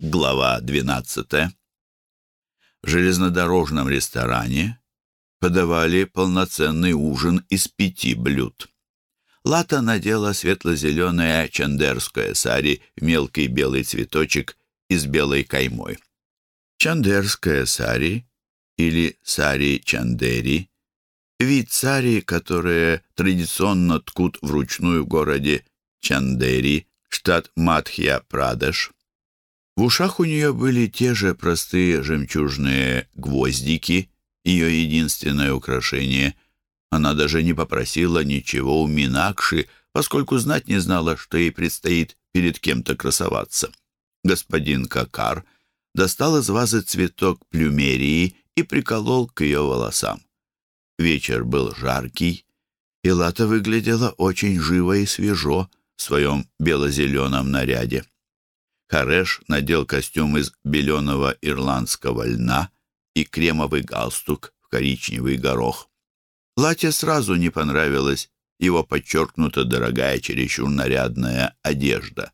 Глава 12. В железнодорожном ресторане подавали полноценный ужин из пяти блюд. Лата надела светло-зеленое чандерское сари в мелкий белый цветочек и с белой каймой. Чандерское сари или сари чандери – вид сари, которые традиционно ткут вручную в городе Чандери, штат Мадхья-Прадеш. В ушах у нее были те же простые жемчужные гвоздики, ее единственное украшение. Она даже не попросила ничего у Минакши, поскольку знать не знала, что ей предстоит перед кем-то красоваться. Господин Какар достал из вазы цветок плюмерии и приколол к ее волосам. Вечер был жаркий, и Лата выглядела очень живо и свежо в своем бело-зеленом наряде. Хареш надел костюм из беленого ирландского льна и кремовый галстук в коричневый горох. Лате сразу не понравилась его подчеркнуто дорогая, чересчур нарядная одежда.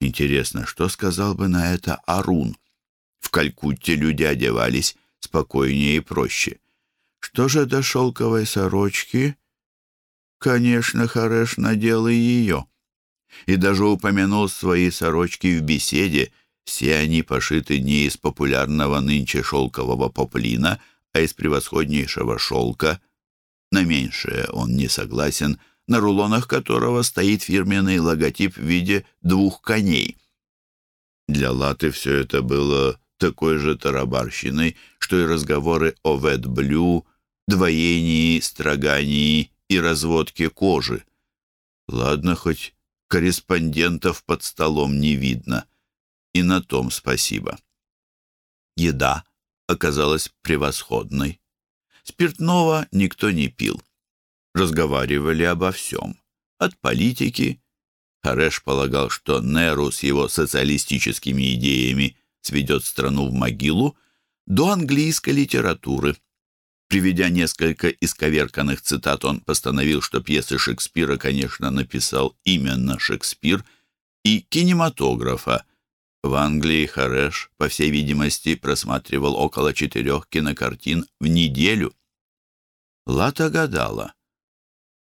Интересно, что сказал бы на это Арун? В Калькутте люди одевались спокойнее и проще. Что же до шелковой сорочки? Конечно, Хареш надел и ее и даже упомянул свои сорочки в беседе. Все они пошиты не из популярного нынче шелкового поплина, а из превосходнейшего шелка. На меньшее он не согласен, на рулонах которого стоит фирменный логотип в виде двух коней. Для Латы все это было такой же тарабарщиной, что и разговоры о ветблю, двоении, строгании и разводке кожи. Ладно, хоть корреспондентов под столом не видно. И на том спасибо. Еда оказалась превосходной. Спиртного никто не пил. Разговаривали обо всем. От политики. Хареш полагал, что Неру с его социалистическими идеями сведет страну в могилу, до английской литературы. Приведя несколько исковерканных цитат, он постановил, что пьесы Шекспира, конечно, написал именно Шекспир, и кинематографа. В Англии Хареш, по всей видимости, просматривал около четырех кинокартин в неделю. Лата гадала,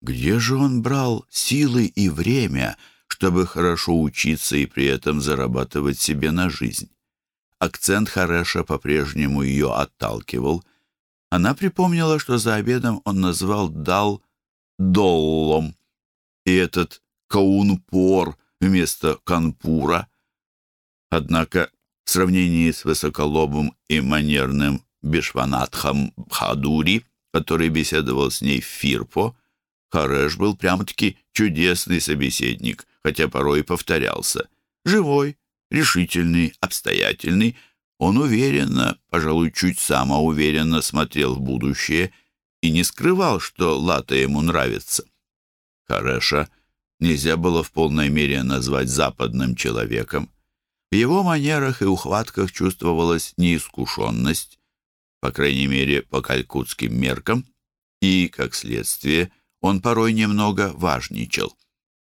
где же он брал силы и время, чтобы хорошо учиться и при этом зарабатывать себе на жизнь. Акцент Хареша по-прежнему ее отталкивал – она припомнила, что за обедом он назвал Дал Доллом, и этот Каунпор вместо Канпура. Однако в сравнении с высоколобым и манерным Бишванатхом Бхадури, который беседовал с ней в Фирпо, Хареш был прям-таки чудесный собеседник, хотя порой повторялся. Живой, решительный, обстоятельный, он уверенно, пожалуй, чуть самоуверенно смотрел в будущее и не скрывал, что Лата ему нравится. Хареша нельзя было в полной мере назвать западным человеком. В его манерах и ухватках чувствовалась неискушенность, по крайней мере, по калькутским меркам, и, как следствие, он порой немного важничал.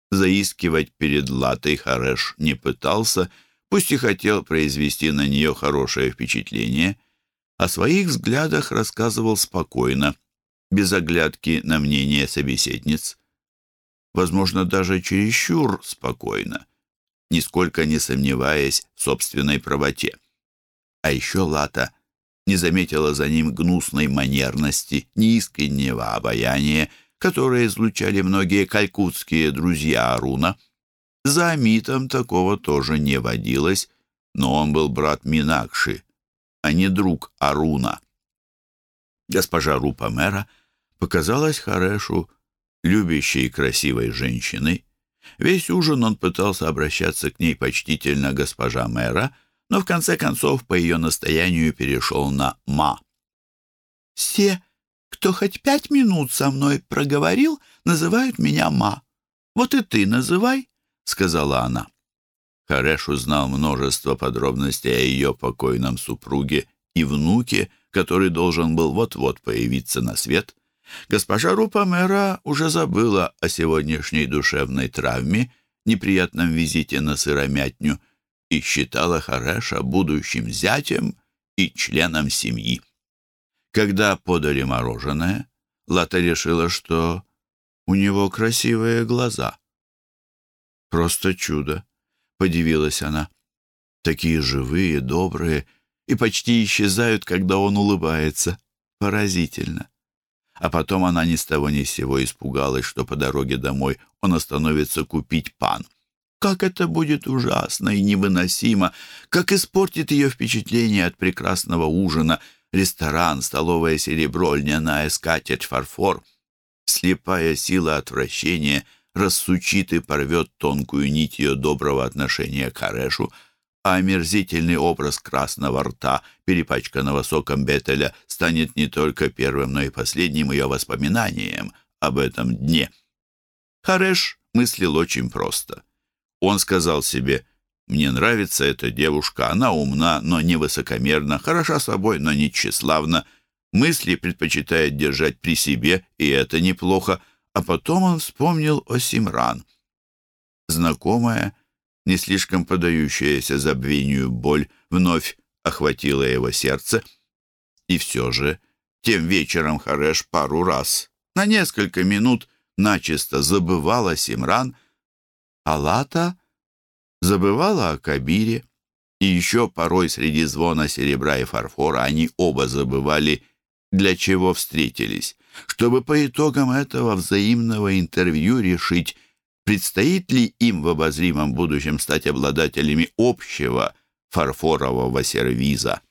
Заискивать перед Латой Хареш не пытался — пусть и хотел произвести на нее хорошее впечатление, о своих взглядах рассказывал спокойно, без оглядки на мнение собеседниц. Возможно, даже чересчур спокойно, нисколько не сомневаясь в собственной правоте. А еще Лата не заметила за ним гнусной манерности, неискреннего обаяния, которое излучали многие калькутские друзья Аруна — за Амитом такого тоже не водилось, но он был брат Минакши, а не друг Аруна. Госпожа Рупа мэра показалась Харешу любящей и красивой женщиной. Весь ужин он пытался обращаться к ней почтительно госпожа мэра, но в конце концов по ее настоянию перешел на «ма». «Все, кто хоть пять минут со мной проговорил, называют меня ма. Вот и ты называй», — сказала она. Хареш узнал множество подробностей о ее покойном супруге и внуке, который должен был вот-вот появиться на свет. Госпожа Рупамера уже забыла о сегодняшней душевной травме, неприятном визите на сыромятню, и считала Хареша будущим зятем и членом семьи. Когда подали мороженое, Лата решила, что у него красивые глаза. «Просто чудо!» — подивилась она. «Такие живые, добрые и почти исчезают, когда он улыбается. Поразительно!» А потом она ни с того ни с сего испугалась, что по дороге домой он остановится купить пан. Как это будет ужасно и невыносимо! Как испортит ее впечатление от прекрасного ужина! Ресторан, столовое серебро, льняная скатерть, фарфор. Слепая сила отвращения рассучит и порвет тонкую нить ее доброго отношения к Арешу, а омерзительный образ красного рта, перепачканного соком Бетеля, станет не только первым, но и последним ее воспоминанием об этом дне. Хареш мыслил очень просто — он сказал себе, «Мне нравится эта девушка, она умна, но не высокомерна, хороша собой, но не тщеславна, мысли предпочитает держать при себе, и это неплохо». А потом он вспомнил о Симран. Знакомая, не слишком подающаяся забвению боль, вновь охватила его сердце. И все же, тем вечером Хареш пару раз, на несколько минут, начисто забывала Симран — Алата забывала о Кабире, и еще порой среди звона серебра и фарфора они оба забывали, для чего встретились, чтобы по итогам этого взаимного интервью решить, предстоит ли им в обозримом будущем стать обладателями общего фарфорового сервиза.